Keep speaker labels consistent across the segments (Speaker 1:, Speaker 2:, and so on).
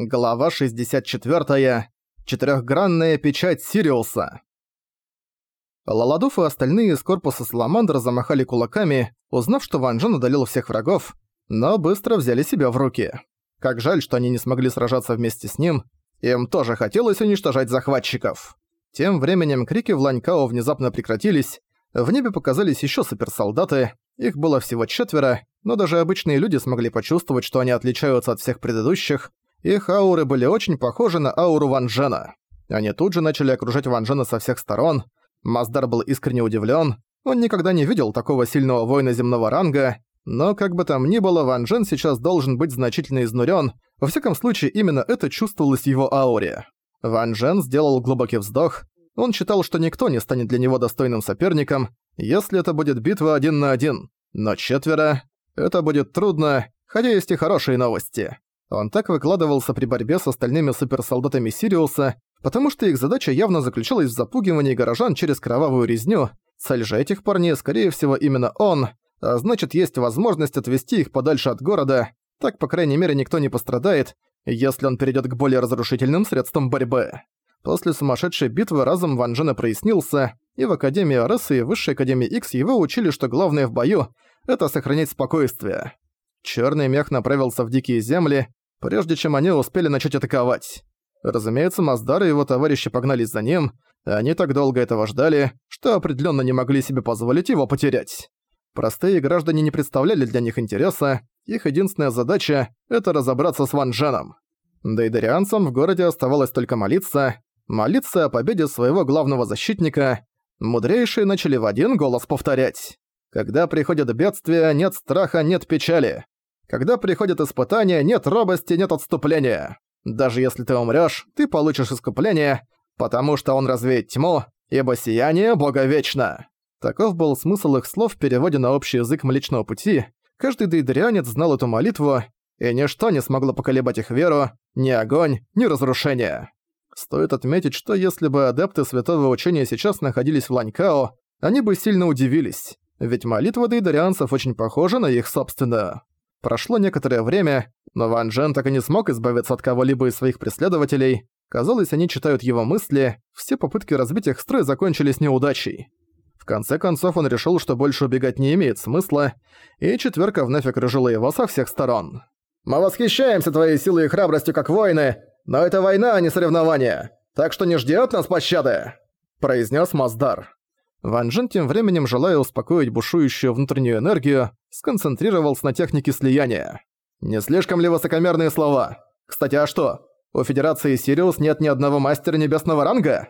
Speaker 1: Глава 64. Четырехгранная печать Сириуса. Лаладуф и остальные из корпуса Саламандр замахали кулаками, узнав, что Ван Джен одолел всех врагов, но быстро взяли себя в руки. Как жаль, что они не смогли сражаться вместе с ним, им тоже хотелось уничтожать захватчиков. Тем временем крики в Ланькао внезапно прекратились, в небе показались еще суперсолдаты, их было всего четверо, но даже обычные люди смогли почувствовать, что они отличаются от всех предыдущих, их ауры были очень похожи на ауру Ван Джена. Они тут же начали окружать Ван Джена со всех сторон. Маздар был искренне удивлен. Он никогда не видел такого сильного воина земного ранга, но как бы там ни было, Ван Джен сейчас должен быть значительно изнурен. Во всяком случае, именно это чувствовалось в его ауре. Ван Джен сделал глубокий вздох. Он считал, что никто не станет для него достойным соперником, если это будет битва один на один. Но четверо... Это будет трудно, хотя есть и хорошие новости. Он так выкладывался при борьбе с остальными суперсолдатами Сириуса, потому что их задача явно заключалась в запугивании горожан через кровавую резню. Цель же этих парней, скорее всего, именно он, а значит, есть возможность отвести их подальше от города, так, по крайней мере, никто не пострадает, если он перейдет к более разрушительным средствам борьбы. После сумасшедшей битвы разум Ван Джена прояснился, и в Академии Арес и Высшей Академии X его учили, что главное в бою — это сохранять спокойствие. Черный мех направился в Дикие Земли, прежде чем они успели начать атаковать. Разумеется, Маздар и его товарищи погнались за ним, они так долго этого ждали, что определенно не могли себе позволить его потерять. Простые граждане не представляли для них интереса, их единственная задача — это разобраться с Ван Дженом. Дейдерианцам в городе оставалось только молиться, молиться о победе своего главного защитника. Мудрейшие начали в один голос повторять. Когда приходит бедствие, нет страха, нет печали. Когда приходят испытания, нет робости, нет отступления. Даже если ты умрёшь, ты получишь искупление, потому что он развеет тьму, ибо сияние Бога вечно. Таков был смысл их слов в переводе на общий язык Млечного Пути. Каждый дейдрианец знал эту молитву, и ничто не смогло поколебать их веру, ни огонь, ни разрушение. Стоит отметить, что если бы адепты святого учения сейчас находились в Ланькао, они бы сильно удивились, ведь молитва дейдарианцев очень похожа на их собственную. Прошло некоторое время, но Ван Джен так и не смог избавиться от кого-либо из своих преследователей. Казалось, они читают его мысли, все попытки разбить их строй закончились неудачей. В конце концов он решил, что больше убегать не имеет смысла, и четверка вновь окружила его со всех сторон. «Мы восхищаемся твоей силой и храбростью как воины, но это война, а не соревнование, так что не жди от нас пощады!» произнес Маздар. Ван Джен тем временем, желая успокоить бушующую внутреннюю энергию, сконцентрировался на технике слияния. «Не слишком ли высокомерные слова? Кстати, а что, у Федерации Сириус нет ни одного мастера небесного ранга?»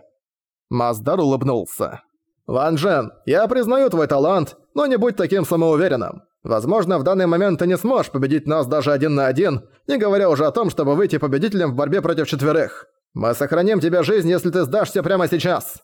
Speaker 1: Маздар улыбнулся. «Ван Джен, я признаю твой талант, но не будь таким самоуверенным. Возможно, в данный момент ты не сможешь победить нас даже один на один, не говоря уже о том, чтобы выйти победителем в борьбе против четверых. Мы сохраним тебе жизнь, если ты сдашься прямо сейчас!»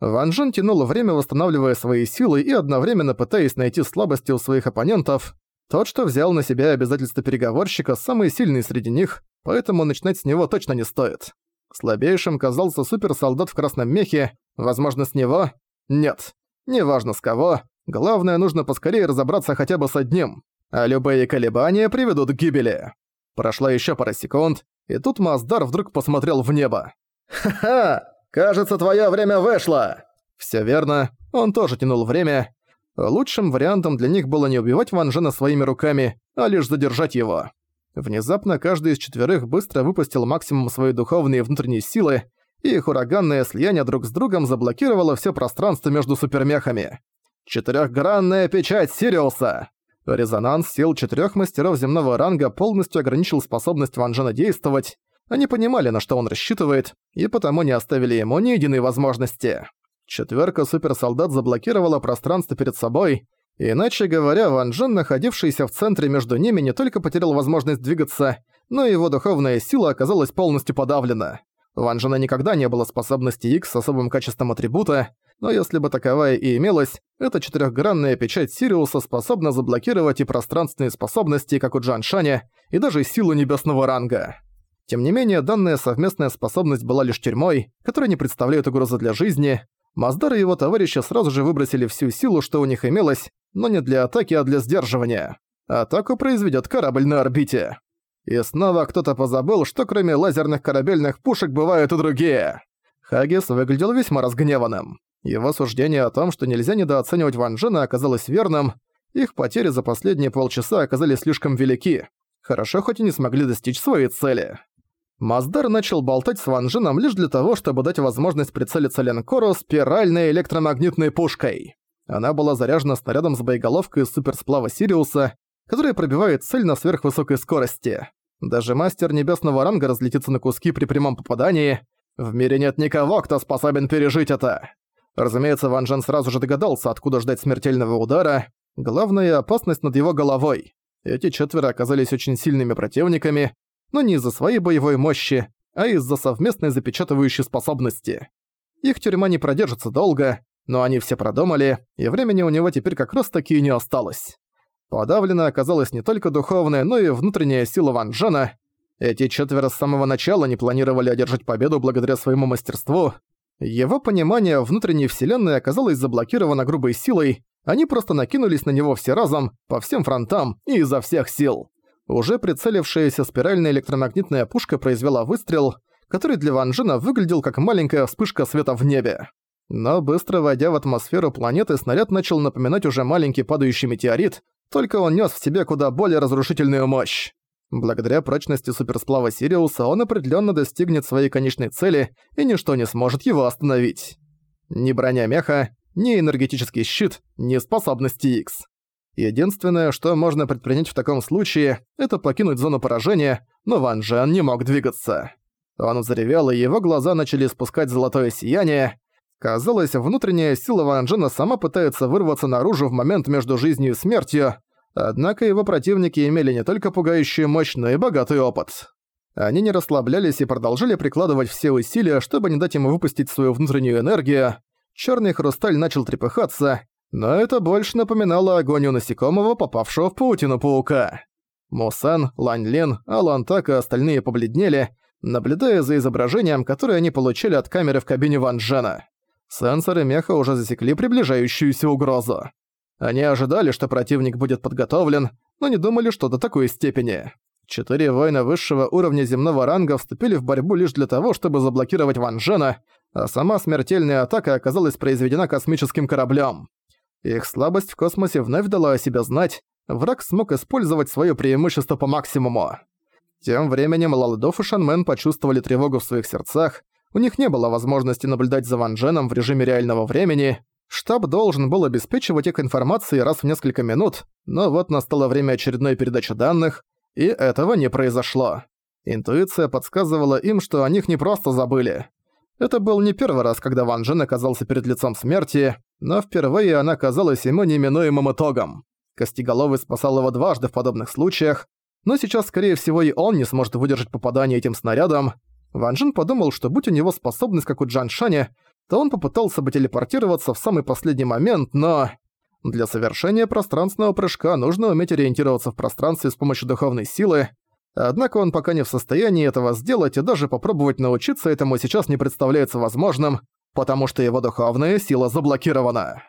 Speaker 1: Ван Джен тянул время, восстанавливая свои силы и одновременно пытаясь найти слабости у своих оппонентов. Тот, что взял на себя обязательства переговорщика, самый сильный среди них, поэтому начинать с него точно не стоит. Слабейшим казался суперсолдат в красном мехе, возможно, с него? Нет. Неважно с кого, главное, нужно поскорее разобраться хотя бы с одним, а любые колебания приведут к гибели. Прошла еще пара секунд, и тут Маздар вдруг посмотрел в небо. «Ха-ха! «Кажется, твое время вышло!» Все верно, он тоже тянул время. Лучшим вариантом для них было не убивать Ван Жена своими руками, а лишь задержать его. Внезапно каждый из четверых быстро выпустил максимум своей духовной и внутренней силы, и их ураганное слияние друг с другом заблокировало все пространство между супермехами. Четырехгранная печать Сириуса! Резонанс сил четырех мастеров земного ранга полностью ограничил способность Ван Джена действовать, они понимали, на что он рассчитывает, и потому не оставили ему ни единой возможности. Четверка суперсолдат заблокировала пространство перед собой, иначе говоря, Ван Джен, находившийся в центре между ними, не только потерял возможность двигаться, но и его духовная сила оказалась полностью подавлена. У Ван Джена никогда не было способности X с особым качеством атрибута, но если бы таковая и имелась, эта четырехгранная печать Сириуса способна заблокировать и пространственные способности, как у Джан Шаня, и даже силу небесного ранга. Тем не менее, данная совместная способность была лишь тюрьмой, которая не представляет угрозы для жизни. Маздар и его товарищи сразу же выбросили всю силу, что у них имелось, но не для атаки, а для сдерживания. Атаку произведет корабль на орбите. И снова кто-то позабыл, что кроме лазерных корабельных пушек бывают и другие. Хагис выглядел весьма разгневанным. Его суждение о том, что нельзя недооценивать Ван оказалось верным. Их потери за последние полчаса оказались слишком велики. Хорошо, хоть и не смогли достичь своей цели. Маздар начал болтать с Ван Дженом лишь для того, чтобы дать возможность прицелиться Ленкору спиральной электромагнитной пушкой. Она была заряжена снарядом с боеголовкой из суперсплава Сириуса, который пробивает цель на сверхвысокой скорости. Даже мастер небесного ранга разлетится на куски при прямом попадании. В мире нет никого, кто способен пережить это. Разумеется, Ван Джен сразу же догадался, откуда ждать смертельного удара. Главная опасность над его головой. Эти четверо оказались очень сильными противниками, но не из-за своей боевой мощи, а из-за совместной запечатывающей способности. Их тюрьма не продержится долго, но они все продумали, и времени у него теперь как раз таки не осталось. Подавлена оказалась не только духовная, но и внутренняя сила Ван Джена. Эти четверо с самого начала не планировали одержать победу благодаря своему мастерству. Его понимание внутренней вселенной оказалось заблокировано грубой силой, они просто накинулись на него все разом, по всем фронтам и изо всех сил. Уже прицелившаяся спиральная электромагнитная пушка произвела выстрел, который для Ван Джена выглядел как маленькая вспышка света в небе. Но быстро войдя в атмосферу планеты, снаряд начал напоминать уже маленький падающий метеорит, только он нес в себе куда более разрушительную мощь. Благодаря прочности суперсплава Сириуса он определенно достигнет своей конечной цели, и ничто не сможет его остановить. Ни броня меха, ни энергетический щит, ни способности X. Единственное, что можно предпринять в таком случае, это покинуть зону поражения, но Ван Джен не мог двигаться. Он взревел, и его глаза начали спускать золотое сияние. Казалось, внутренняя сила Ван Джена сама пытается вырваться наружу в момент между жизнью и смертью, однако его противники имели не только пугающую мощь, но и богатый опыт. Они не расслаблялись и продолжили прикладывать все усилия, чтобы не дать ему выпустить свою внутреннюю энергию. Черный хрусталь начал трепыхаться, но это больше напоминало агонию насекомого, попавшего в паутину паука. Мусан, Лань Лин, Алан Так и остальные побледнели, наблюдая за изображением, которое они получили от камеры в кабине Ван Джена. Сенсоры меха уже засекли приближающуюся угрозу. Они ожидали, что противник будет подготовлен, но не думали, что до такой степени. Четыре воина высшего уровня земного ранга вступили в борьбу лишь для того, чтобы заблокировать Ван Джена, а сама смертельная атака оказалась произведена космическим кораблем. Их слабость в космосе вновь дала о себе знать, враг смог использовать свое преимущество по максимуму. Тем временем Лалдов и Шанмен почувствовали тревогу в своих сердцах, у них не было возможности наблюдать за Ван Дженом в режиме реального времени. Штаб должен был обеспечивать их информацией раз в несколько минут, но вот настало время очередной передачи данных, и этого не произошло. Интуиция подсказывала им, что о них не просто забыли. Это был не первый раз, когда Ван Джен оказался перед лицом смерти, но впервые она казалась ему неминуемым итогом. Костеголовый спасал его дважды в подобных случаях, но сейчас, скорее всего, и он не сможет выдержать попадание этим снарядом, Ван Джин подумал, что будь у него способность, как у Джан Шаня, то он попытался бы телепортироваться в самый последний момент, но... Для совершения пространственного прыжка нужно уметь ориентироваться в пространстве с помощью духовной силы, однако он пока не в состоянии этого сделать и даже попробовать научиться этому сейчас не представляется возможным, потому что его духовная сила заблокирована.